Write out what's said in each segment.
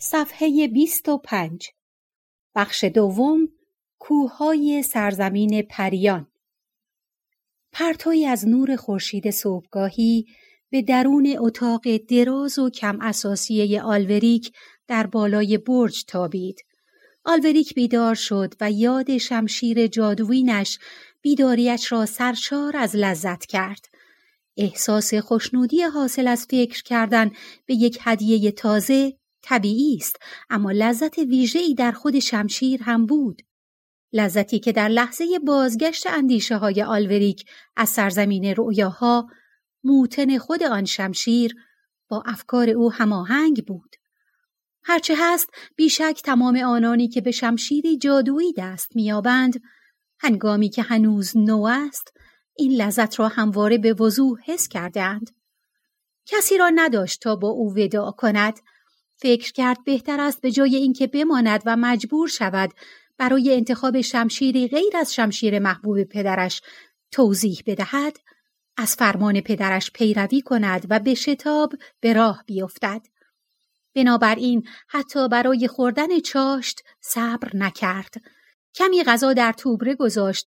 صفحه بیست و پنج بخش دوم کوههای سرزمین پریان پرتوی از نور خورشید صبحگاهی به درون اتاق دراز و کم اساسیه آلوریک در بالای برج تابید. آلوریک بیدار شد و یاد شمشیر جادوینش بیداریش را سرشار از لذت کرد. احساس خوشنودی حاصل از فکر کردن به یک هدیه تازه طبیعی است اما لذت ویژه‌ای در خود شمشیر هم بود. لذتی که در لحظه بازگشت اندیشه های آلوریک از سرزمین رؤیاها موتن خود آن شمشیر با افکار او هماهنگ بود. هرچه هست بیشک تمام آنانی که به شمشیری جادویی دست میابند هنگامی که هنوز نو است این لذت را همواره به وضوح حس کردند کسی را نداشت تا با او وداع کند فکر کرد بهتر است به جای اینکه بماند و مجبور شود برای انتخاب شمشیری غیر از شمشیر محبوب پدرش توضیح بدهد از فرمان پدرش پیروی کند و به شتاب به راه بیفتد. بنابراین حتی برای خوردن چاشت صبر نکرد. کمی غذا در توبره گذاشت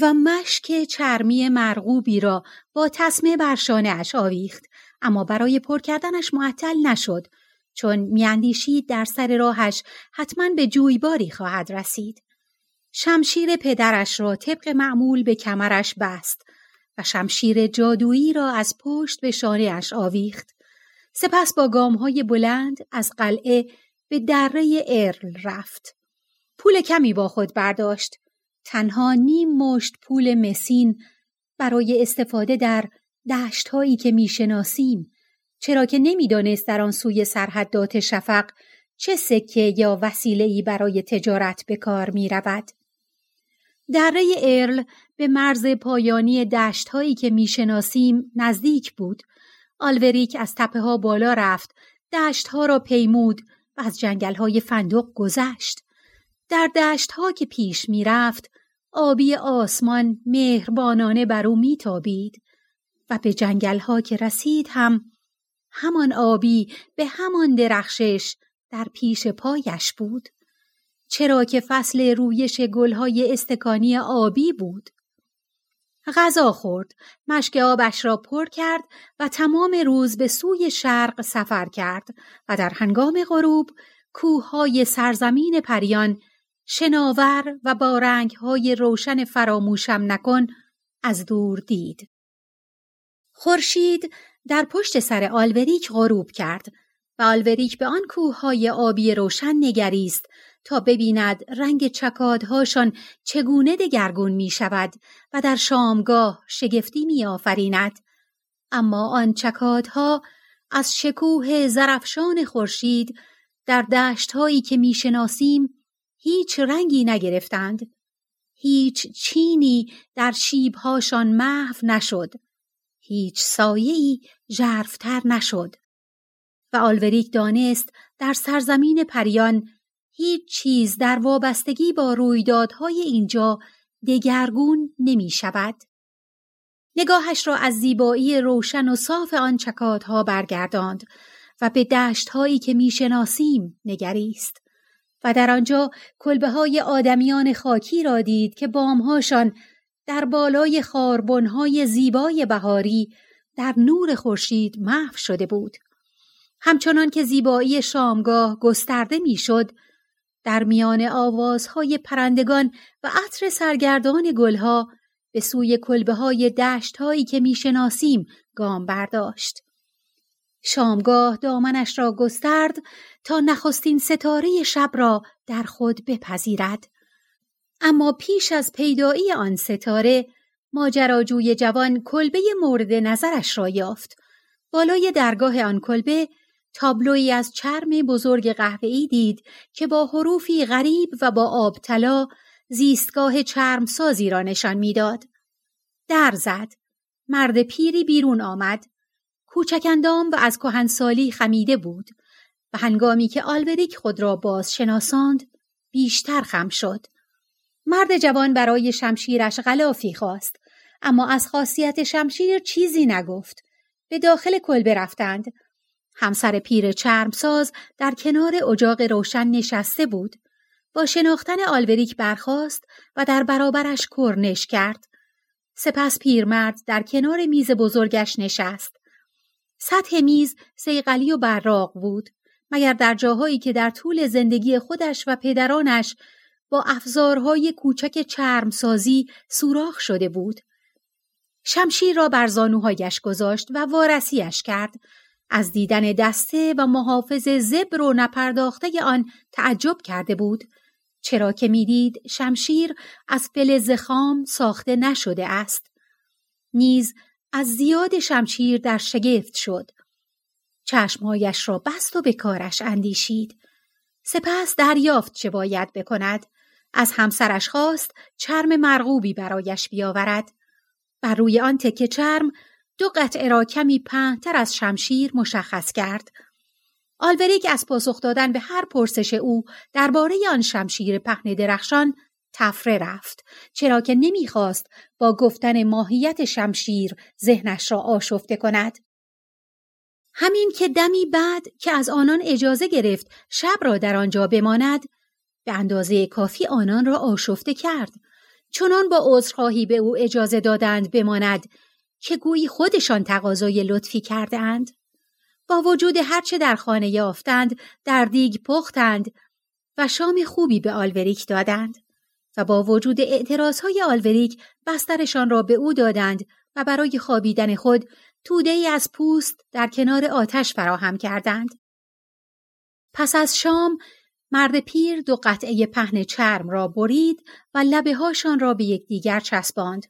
و مشک چرمی مرغوبی را با تسمه بر اش آویخت اما برای پر کردنش معطل نشد. چون میاندیشید در سر راهش حتما به جویباری خواهد رسید. شمشیر پدرش را طبق معمول به کمرش بست و شمشیر جادویی را از پشت به شانهاش آویخت. سپس با گامهای بلند از قلعه به دره ارل رفت. پول کمی با خود برداشت. تنها نیم مشت پول مسین برای استفاده در دشتهایی که می‌شناسیم چرا که نمی‌دانست در آن سوی سرحدات شفق چه سکه یا وسیله‌ای برای تجارت به کار می رود. دره ارل به مرز پایانی دشت هایی که می‌شناسیم نزدیک بود. آلوریک از تپه ها بالا رفت، دشت ها را پیمود و از جنگل های فندق گذشت. در دشت ها که پیش می رفت، آبی آسمان مهربانانه بر او میتابید و به جنگل ها که رسید هم همان آبی به همان درخشش در پیش پایش بود. چرا که فصل رویش گلهای استکانی آبی بود. غذا خورد مشک آبش را پر کرد و تمام روز به سوی شرق سفر کرد و در هنگام غروب کوههای سرزمین پریان شناور و با رنگهای روشن فراموشم نکن از دور دید. خورشید در پشت سر آلوریک غروب کرد و آلوریک به آن کوههای آبی روشن نگریست تا ببیند رنگ چکادهاشان چگونه دگرگون می شود و در شامگاه شگفتی می آفریند. اما آن چکادها از شکوه زرفشان خورشید در دشتهایی که می‌شناسیم هیچ رنگی نگرفتند. هیچ چینی در شیبهاشان محو نشد. هیچ سایه‌ای ژرفتر نشد و آلوریک دانست در سرزمین پریان هیچ چیز در وابستگی با رویدادهای اینجا دگرگون نمی شود. نگاهش را از زیبایی روشن و صاف آن چکادها برگرداند و به دشتهایی که می‌شناسیم نگریست و در آنجا کلبه های آدمیان خاکی را دید که بامهاشان در بالای خاربنهای زیبای بهاری در نور خورشید محو شده بود همچنان که زیبایی شامگاه گسترده می‌شد در میان آوازهای پرندگان و عطر سرگردان گلها به سوی کلبه های دشت هایی که می‌شناسیم گام برداشت. شامگاه دامنش را گسترد تا نخستین ستاره شب را در خود بپذیرد. اما پیش از پیدایی آن ستاره ماجراجوی جوان کلبه مورد نظرش را یافت بالای درگاه آن کلبه تابلوی از چرم بزرگ قهوه‌ای دید که با حروفی غریب و با آب طلا زیستگاه چرم سازی را نشان می‌داد. در زد. مرد پیری بیرون آمد. کوچکندام و از کهنسالی خمیده بود و هنگامی که آلبریک خود را باز شناساند بیشتر خم شد. مرد جوان برای شمشیرش غلافی خواست اما از خاصیت شمشیر چیزی نگفت. به داخل کلبه رفتند. همسر پیر چرمساز در کنار اجاق روشن نشسته بود. با شناختن آلبریک برخاست و در برابرش کرنش کرد. سپس پیرمرد در کنار میز بزرگش نشست. سطح میز سیقلی و براق بود مگر در جاهایی که در طول زندگی خودش و پدرانش با افزارهای کوچک چرمسازی سوراخ شده بود. شمشیر را بر زانوهایش گذاشت و وارسیش کرد. از دیدن دسته و محافظ زبر و نپرداخته آن تعجب کرده بود. چرا که می‌دید شمشیر از فلز خام ساخته نشده است. نیز از زیاد شمشیر در شگفت شد. چشمهایش را بست و به کارش اندیشید. سپس دریافت چه باید بکند. از همسرش خواست چرم مرغوبی برایش بیاورد. بر روی آن تکه چرم دو قطعه را کمی پهنتر از شمشیر مشخص کرد. آلوریک از پاسخ دادن به هر پرسش او درباره آن شمشیر پهن درخشان تفره رفت چرا که نمی‌خواست با گفتن ماهیت شمشیر ذهنش را آشفته کند همین که دمی بعد که از آنان اجازه گرفت شب را در آنجا بماند به اندازه کافی آنان را آشفته کرد چنان با عذرخواهی به او اجازه دادند بماند که گویی خودشان تقاضای لطفی کردهاند با وجود هرچه در خانه یافتند در دیگ پختند و شام خوبی به آلوریک دادند و با وجود اعتراضهای آلوریک بسترشان را به او دادند و برای خوابیدن خود توده ای از پوست در کنار آتش فراهم کردند. پس از شام مرد پیر دو قطعه پهن چرم را برید و لبه هاشان را به یکدیگر چسباند.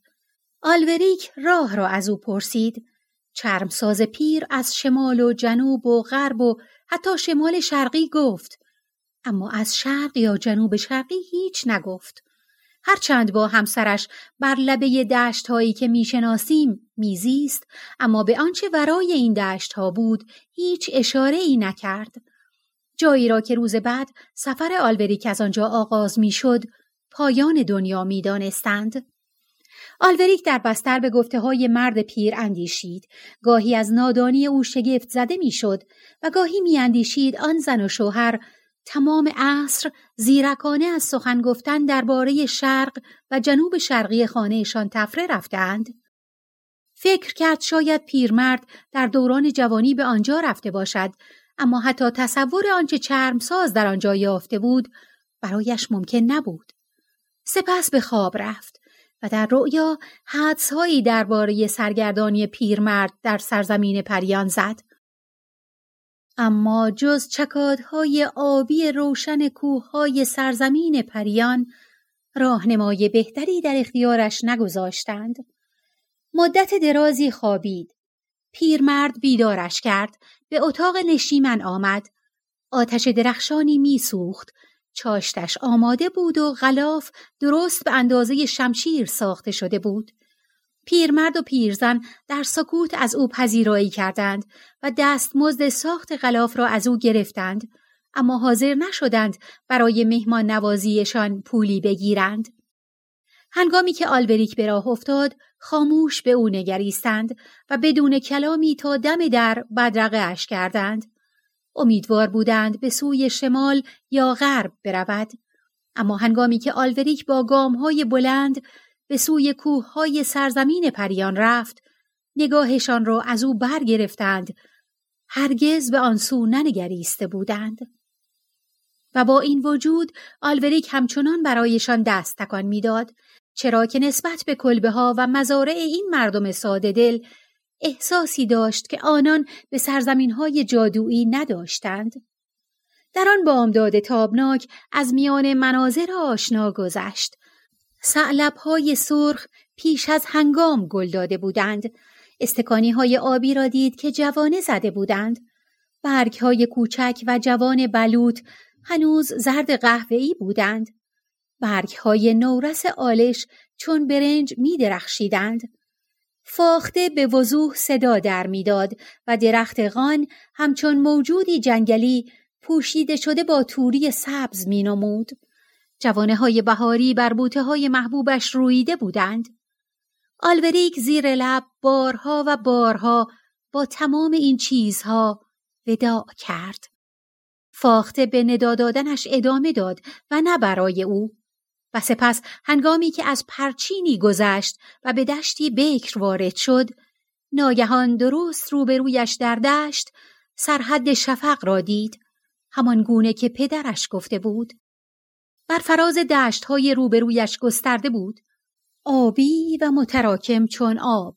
آلوریک راه را از او پرسید. چرمساز پیر از شمال و جنوب و غرب و حتی شمال شرقی گفت. اما از شرق یا جنوب شرقی هیچ نگفت. هرچند با همسرش بر لبه دشت هایی که می‌شناسیم میزیست اما به آنچه ورای این دشت ها بود هیچ اشاره ای نکرد. جایی را که روز بعد سفر آلوریک از آنجا آغاز می‌شد پایان دنیا می‌دانستند. آلوریک در بستر به گفته های مرد پیر اندیشید. گاهی از نادانی او شگفت زده می‌شد و گاهی میاندیشید آن زن و شوهر تمام عصر زیرکانه از سخن گفتن درباره شرق و جنوب شرقی خانهشان تفره رفتند. فکر کرد شاید پیرمرد در دوران جوانی به آنجا رفته باشد اما حتی تصور آنچه چرمساز در آنجا یافته بود برایش ممکن نبود. سپس به خواب رفت و در رؤیا حدسهایی درباره سرگردانی پیرمرد در سرزمین پریان زد. اما جز چکادهای آبی روشن کوههای سرزمین پریان راهنمای بهتری در اختیارش نگذاشتند. مدت درازی خوابید. پیرمرد بیدارش کرد. به اتاق نشیمن آمد. آتش درخشانی میسوخت. چاشتش آماده بود و غلاف درست به اندازه شمشیر ساخته شده بود. پیرمرد و پیرزن در سکوت از او پذیرایی کردند و دستمزد ساخت غلاف را از او گرفتند اما حاضر نشدند برای مهمان نوازیشان پولی بگیرند. هنگامی که آلبریک به راه افتاد خاموش به او نگریستند و بدون کلامی تا دم در بدرقه اش کردند. امیدوار بودند به سوی شمال یا غرب برود. اما هنگامی که آلوریک با گامهای بلند به سوی کوههای سرزمین پریان رفت نگاهشان را از او برگرفتند هرگز به آن سو ننگریسته بودند و با این وجود آلوریک همچنان برایشان دست تکان می‌داد چرا که نسبت به کلبه ها و مزارع این مردم ساده دل احساسی داشت که آنان به سرزمین های جادویی نداشتند. در آن بامداد تابناک از میان مناظر آشنا گذشت های سرخ پیش از هنگام گل داده بودند. استکانی های آبی را دید که جوانه زده بودند. برگ های کوچک و جوان بلوط هنوز زرد قهوه‌ای بودند. برگ های نورس آلش چون برنج می درخشیدند. فاخته به وضوح صدا در می‌داد و درخت غان همچون موجودی جنگلی پوشیده شده با توری سبز می نمود. جوانه های بهاری بر بوته های محبوبش رویده بودند. آلوریک زیر لب بارها و بارها با تمام این چیزها وداع کرد. فاخته به ندا دادنش ادامه داد و نه برای او. و سپس هنگامی که از پرچینی گذشت و به دشتی بکر وارد شد ناگهان درست روبرویش در دشت سرحد شفق را دید همان گونه که پدرش گفته بود. بر فراز دشت های روبرویش گسترده بود آبی و متراکم چون آب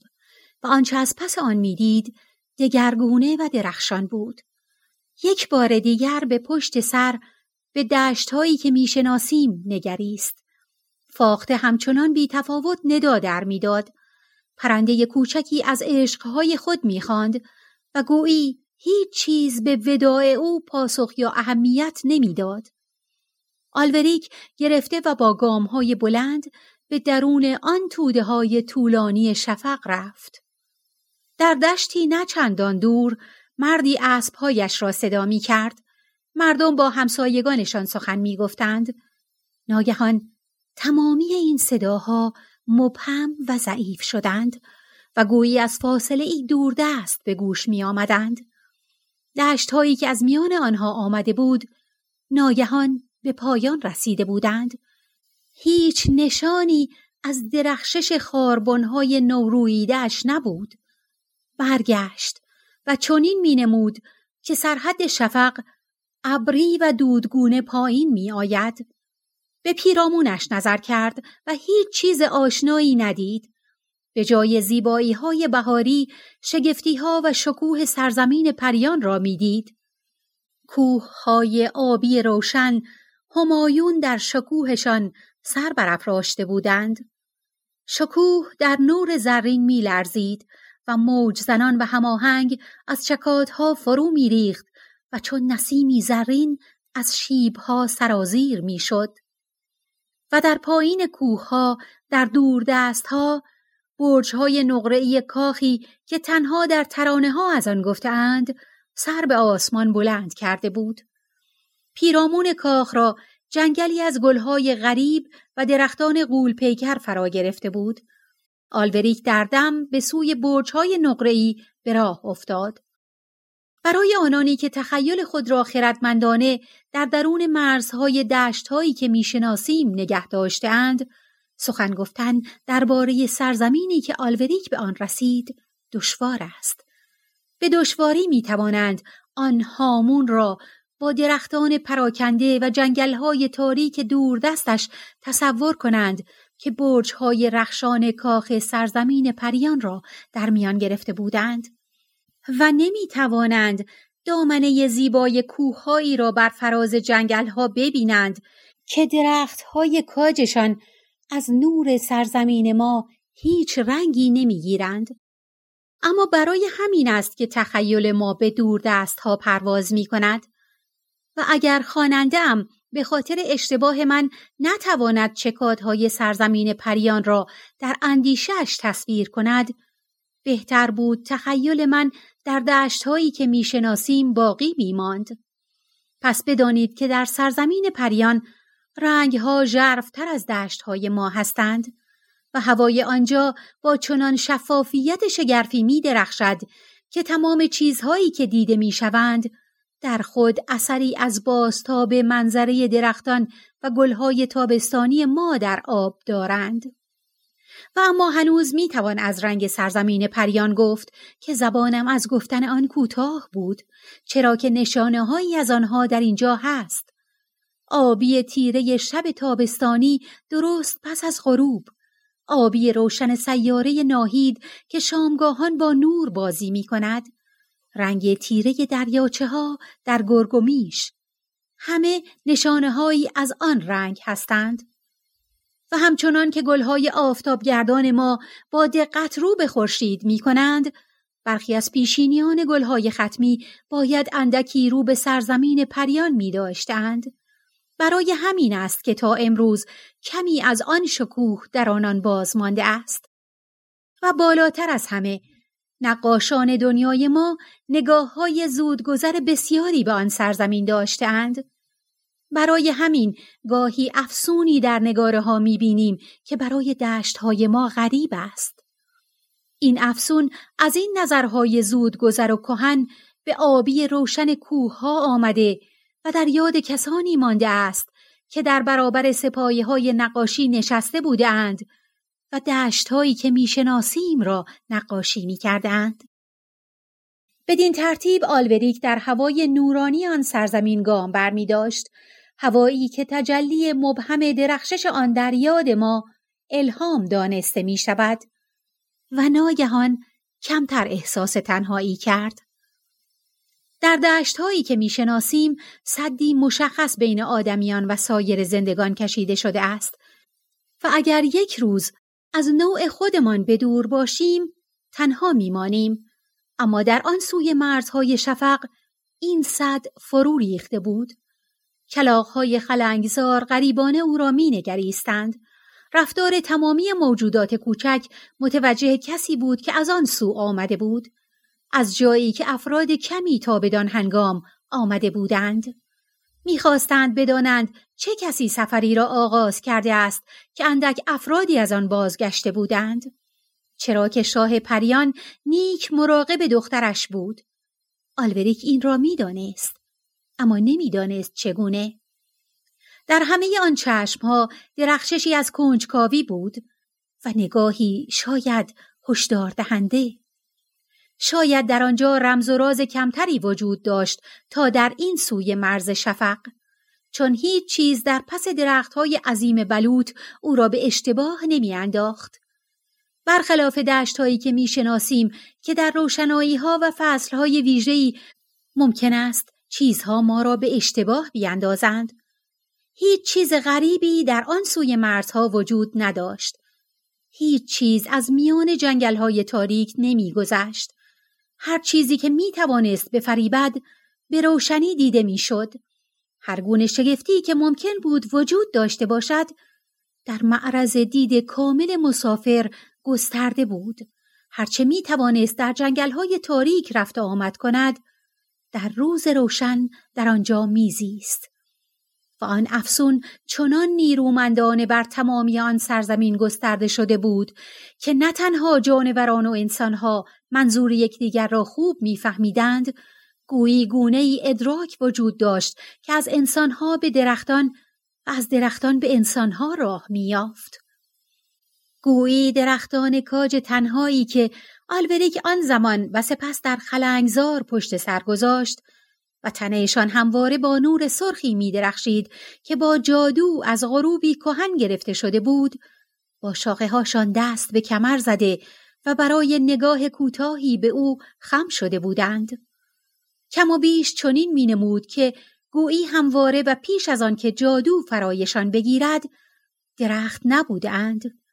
و آنچه از پس آن می‌دید دگرگونه و درخشان بود. یک بار دیگر به پشت سر به دشت هایی که می‌شناسیم نگریست. فاخته همچنان بی تفاوت ندا در می‌داد پرنده کوچکی از عشقهای خود می‌خواند و گویی هیچ چیز به وداع او پاسخ یا اهمیت نمی‌داد. آلوریک گرفته و با گامهای بلند به درون آن توده های طولانی شفق رفت. در دشتی نه چندان دور مردی اسبهایش را صدا می کرد. مردم با همسایگانشان سخن می گفتند. ناگهان تمامی این صداها مبهم و ضعیف شدند و گویی از فاصله ای دوردست به گوش می آمدند. دشت هایی که از میان آنها آمده بود ناگهان به پایان رسیده بودند. هیچ نشانی از درخشش خاربنهای نورویدهش نبود. برگشت و چنین می نمود که سرحد شفق ابری و دودگونه پایین می آید. به پیرامونش نظر کرد و هیچ چیز آشنایی ندید. به جای زیبایی های بهاری شگفتی ها و شکوه سرزمین پریان را می‌دید. کوه های آبی روشن همایون در شکوهشان سر برافراشته بودند. شکوه در نور زرین می لرزید و موج زنان و هماهنگ از چکادها فرو می ریخت و چون نسیمی زرین از شیبها سرازیر می شد. و در پایین کوهها در دور دستها برجهای نقره‌ای کاخی که تنها در ترانه ها از آن گفتهاند سر به آسمان بلند کرده بود. پیرامون کاخ را جنگلی از گلهای غریب و درختان قول پیکر فرا گرفته بود. آلوریک در دم به سوی برجهای نقره‌ای به راه افتاد. برای آنانی که تخیل خود را خردمندانه در درون مرزهای دشتهایی که می‌شناسیم نگه داشتهاند سخن گفتن درباره سرزمینی که آلوریک به آن رسید دشوار است. به دشواری می توانند آن هامون را با درختان پراکنده و جنگلهای تاریک دستش تصور کنند که برجهای رخشان کاخ سرزمین پریان را در میان گرفته بودند. و نمی توانند دامنه زیبای کوههایی را بر فراز جنگلها ببینند که درختهای کاجشان از نور سرزمین ما هیچ رنگی نمی‌گیرند. اما برای همین است که تخیل ما به دور دست ها پرواز می کند و اگر خانندم به خاطر اشتباه من نتواند چکادهای سرزمین پریان را در اندیشش تصویر کند بهتر بود تخیل من در دشتهایی که می‌شناسیم باقی بیماند. پس بدانید که در سرزمین پریان رنگها ژرفتر از دشتهای ما هستند و هوای آنجا با چنان شفافیت شگرفی می درخشد که تمام چیزهایی که دیده می شوند در خود اثری از بازتاب منظره درختان و گلهای تابستانی ما در آب دارند. و اما هنوز می توان از رنگ سرزمین پریان گفت که زبانم از گفتن آن کوتاه بود چرا که نشانه هایی از آنها در اینجا هست. آبی تیره شب تابستانی درست پس از غروب. آبی روشن سیاره ناهید که شامگاهان با نور بازی می کند رنگ تیره دریاچه ها در گرگومیش همه نشانه هایی از آن رنگ هستند. همچنان که گلهای آفتابگردان ما با دقت رو به خورشید می کنند برخی از پیشینیان گلهای ختمی باید اندکی رو به سرزمین پریان می داشتند. برای همین است که تا امروز کمی از آن شکوه در آنان باز مانده است. و بالاتر از همه نقاشان دنیای ما نگاه های زودگذر بسیاری به آن سرزمین داشتند. برای همین گاهی افسونی در نگاره ها می بینیم که برای دشت های ما غریب است. این افسون از این نظرهای زودگذر و کهن به آبی روشن کوه ها آمده و در یاد کسانی مانده است که در برابر سپایه های نقاشی نشسته بودند و دشتهایی که می‌شناسیم را نقاشی می‌کردند. بدین ترتیب آلوریک در هوای نورانی آن سرزمین گام بر می داشت هوایی که تجلی مبهم درخشش آن در یاد ما الهام دانسته می شود و ناگهان کمتر احساس تنهایی کرد. در دشت هایی که می‌شناسیم صدی مشخص بین آدمیان و سایر زندگان کشیده شده است و اگر یک روز از نوع خودمان به دور باشیم تنها میمانیم اما در آن سوی مرزهای شفق این صد فرو ریخته بود. کلاغهای خلنگزار غریبانه او را مینگریستند. رفتار تمامی موجودات کوچک متوجه کسی بود که از آن سو آمده بود. از جایی که افراد کمی تا بدان هنگام آمده بودند. می‌خواستند بدانند چه کسی سفری را آغاز کرده است که اندک افرادی از آن بازگشته بودند. چرا که شاه پریان نیک مراقب دخترش بود. آلوریک این را می‌دانست اما نمی‌دانست چگونه. در همه آن چشمها درخششی از کنجکاوی بود و نگاهی شاید هشدار دهنده شاید در آنجا رمز و راز کمتری وجود داشت تا در این سوی مرز شفق چون هیچ چیز در پس درختهای عظیم بلوط او را به اشتباه نمیانداخت. برخلاف دشتهایی که می‌شناسیم که در روشنایی ها و فصل های ویژه‌ای ممکن است چیزها ما را به اشتباه بیاندازند. هیچ چیز غریبی در آن سوی مرزها وجود نداشت. هیچ چیز از میان جنگل های تاریک نمیگذشت. هر چیزی که می توانست به فریبد به روشنی دیده می‌شد. هر گونه شگفتی که ممکن بود وجود داشته باشد در معرض دید کامل مسافر گسترده بود. هرچه می توانست در جنگل های تاریک رفت آمد کند در روز روشن در آنجا میزیست. و آن افسون چنان نیرومندانه بر تمامی آن سرزمین گسترده شده بود که نه تنها جانوران و انسانها منظور یکدیگر را خوب میفهمیدند گویی گونه ای ادراک وجود داشت که از انسانها به درختان و از درختان به انسانها راه میافت. گویی درختان کاج تنهایی که آلبریک آن زمان و سپس در خلنگزار پشت سر گذاشت و تنهشان همواره با نور سرخی می درخشید که با جادو از غروبی کهن گرفته شده بود با شاخه هاشان دست به کمر زده و برای نگاه کوتاهی به او خم شده بودند. کم و بیش چنین می نمود که گویی همواره و پیش از آن که جادو فرایشان بگیرد درخت نبودند.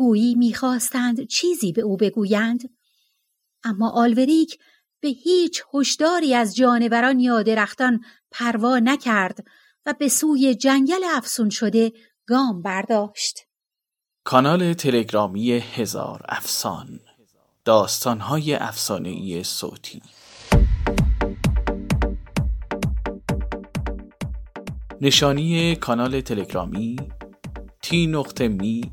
گویی می‌خواستند چیزی به او بگویند اما آلوریک به هیچ هشداری از جانوران یا درختان پروا نکرد و به سوی جنگل افسون شده گام برداشت. کانال تلگرامی هزار افسان داستانهای ای صوتی نشانی کانال تلگرامی تی نقطه می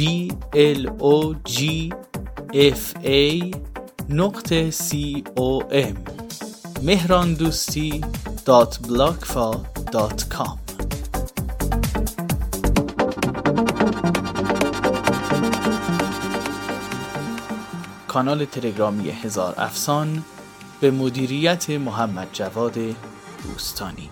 B L O G F A نقطه C O M مهراندوستی دات دات کام کانال تلگرامی هزار افسان به مدیریت محمد جواد دوستانی